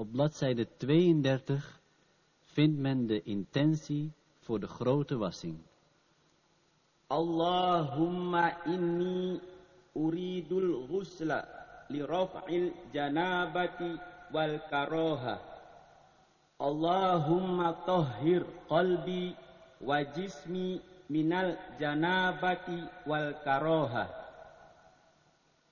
Op bladzijde 32 vindt men de intentie voor de grote wassing. Allahumma inni uridul ghusla li raf'il janabati wal karoha. Allahumma tahhir qalbi wa jismi minal janabati wal karoha.